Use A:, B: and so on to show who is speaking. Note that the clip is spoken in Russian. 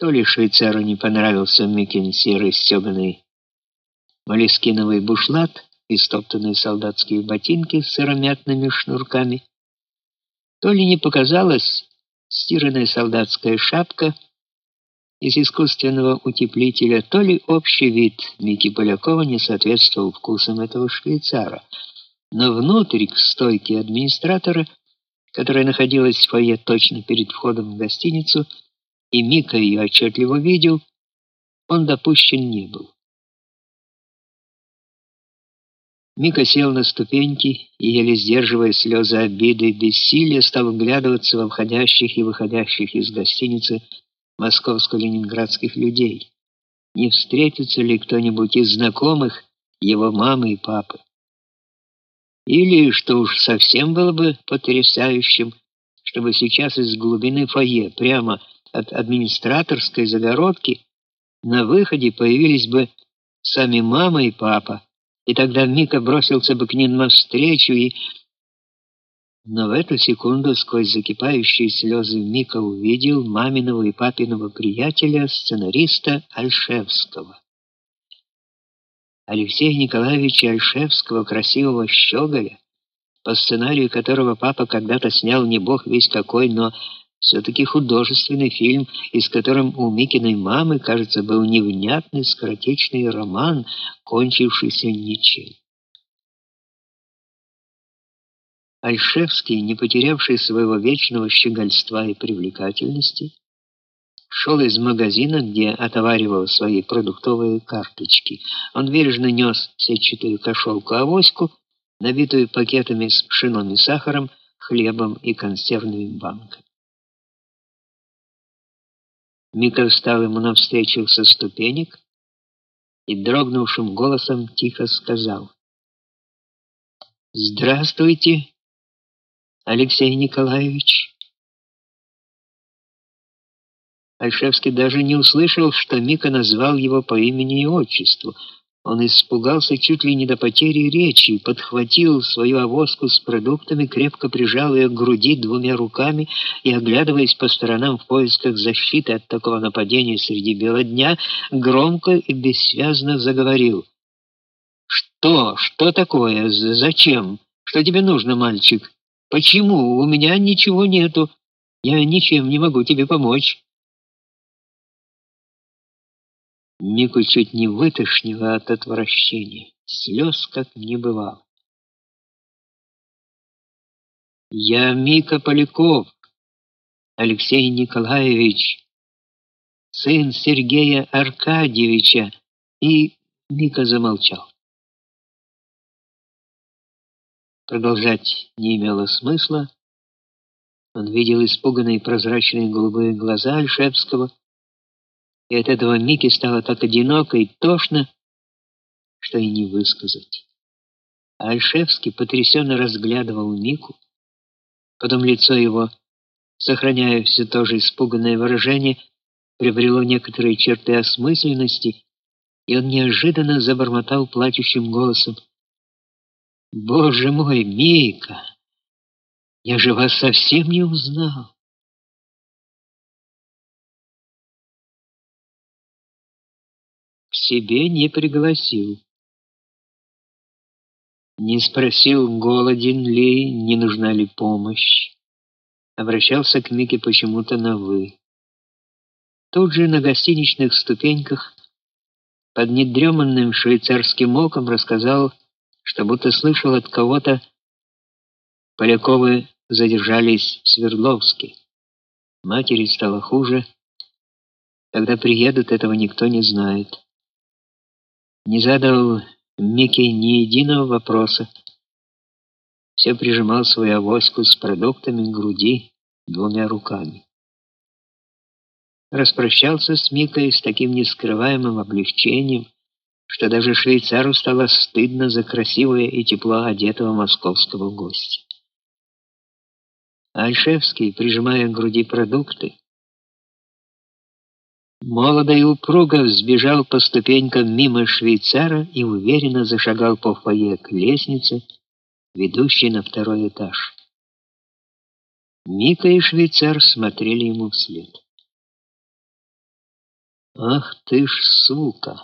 A: То ли швейцару не понравился Микин серый стеганый молескиновый бушлат и стоптанные солдатские ботинки с сыромятными шнурками, то ли не показалась стиранная солдатская шапка из искусственного утеплителя, то ли общий вид Мики Полякова не соответствовал вкусам этого швейцара. Но внутрь к стойке администратора, которая находилась в фойе точно перед входом в гостиницу, и Мика ее отчетливо видел, он допущен не был. Мика сел на ступеньки и, еле сдерживая слезы обиды и бессилия, стал вглядываться во входящих и выходящих из гостиницы московско-ленинградских людей. Не встретится ли кто-нибудь из знакомых его мамы и папы? Или, что уж совсем было бы потрясающим, чтобы сейчас из глубины фойе, прямо от администраторской загородки, на выходе появились бы сами мама и папа, и тогда Мика бросился бы к ним навстречу и но в эту секунду сквозь закипающие слезы Мика увидел маминого и папиного приятеля, сценариста Альшевского. Алексея Николаевича Альшевского, красивого щеголя, по сценарию которого папа когда-то снял не бог весь какой, но все-таки художественный фильм, из которым у Микиной мамы, кажется, был невнятный скоротечный роман, кончившийся ничем. Альшевский, не потерявший своего вечного щегольства и привлекательности, шел из магазина, где отоваривал свои продуктовые карточки. Он бережно нес сетчатую кошелку-авоську, набитую пакетами с пшеном и сахаром, хлебом и консервными банками. Мика встал ему навстречу со ступенек и дрогнувшим голосом тихо сказал: "Здравствуйте, Алексей Николаевич". Альшевский даже не услышал, что Мика назвал его по имени и отчеству. Он испугался чуть ли не до потери речи, подхватил свою авоску с продуктами, крепко прижал ее к груди двумя руками и, оглядываясь по сторонам в поисках защиты от такого нападения среди бела дня, громко и бессвязно заговорил. «Что? Что такое? Зачем? Что тебе нужно, мальчик? Почему? У меня ничего нету. Я ничем не могу тебе помочь». Мику чуть не вытошнило от отвращения. Слез как не бывало. Я Мика Поляков, Алексей Николаевич, сын Сергея Аркадьевича, и Мика замолчал. Продолжать не имело смысла. Он видел испуганные прозрачные голубые глаза Альшевского, и от этого Мике стало так одиноко и тошно, что и не высказать. Альшевский потрясенно разглядывал Мику, потом лицо его, сохраняя все то же испуганное выражение, приобрело некоторые черты осмысленности, и он неожиданно забормотал плачущим голосом: "Боже мой, Мика, я же вас совсем не узнал". Себе не пригласил. Не спросил, голоден ли, не нужна ли помощь. Обращался к Мике почему-то на вы. Тут же на гостиничных ступеньках под недреманным швейцарским оком рассказал, что будто слышал от кого-то Поляковы задержались в Свердловске. Матери стало хуже. Когда приедут, этого никто не знает не задал Микки ни единого вопроса. Все прижимал свою авоську с продуктами к груди двумя руками. Распрощался с Микой с таким нескрываемым облегчением, что даже швейцару стало стыдно за красивое и тепло одетого московского гостя. Альшевский, прижимая к груди продукты, Молодо и упруго взбежал по ступенькам мимо швейцара и уверенно зашагал по фойе к лестнице, ведущей на второй этаж. Мика и швейцар смотрели ему вслед. Ах ты ж сука!